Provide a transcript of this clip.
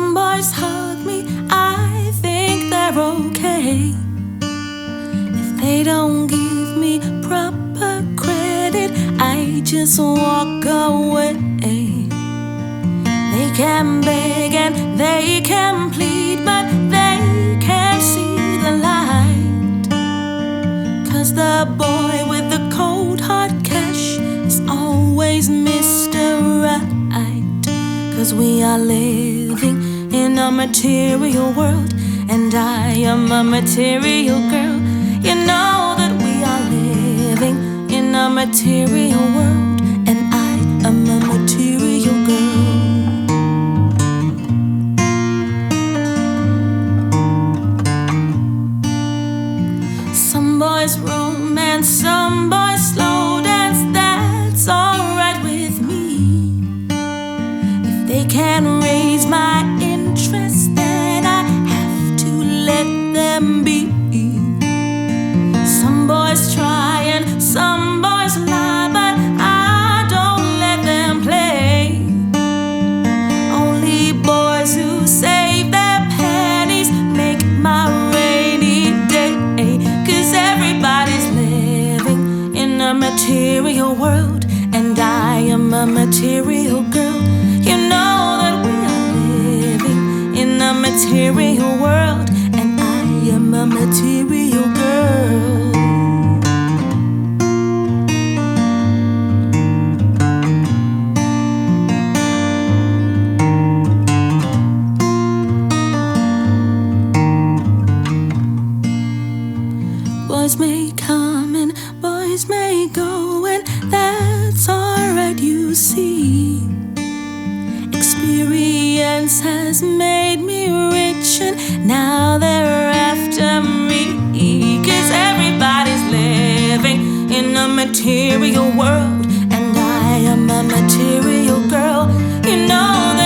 Some boys hug me, I think they're okay. If they don't give me proper credit, I just walk away. They can beg and they can plead, but they can't see the light. Cause the boy Cause we are living in a material world, and I am a material girl. You know that we are living in a material world, and I am a material girl. Some boys romance, some boys can raise my interest, then I have to let them be. Some boys try and some boys lie, but I don't let them play. Only boys who save their pennies make my rainy day. Cause everybody's living in a material world, and I am a material girl. Material world, and I am a material girl. Boys may come and boys may go, and that's alright, you see. Experience has made me rich, now they're after me. Cause everybody's living in a material world. And I am a material girl. You know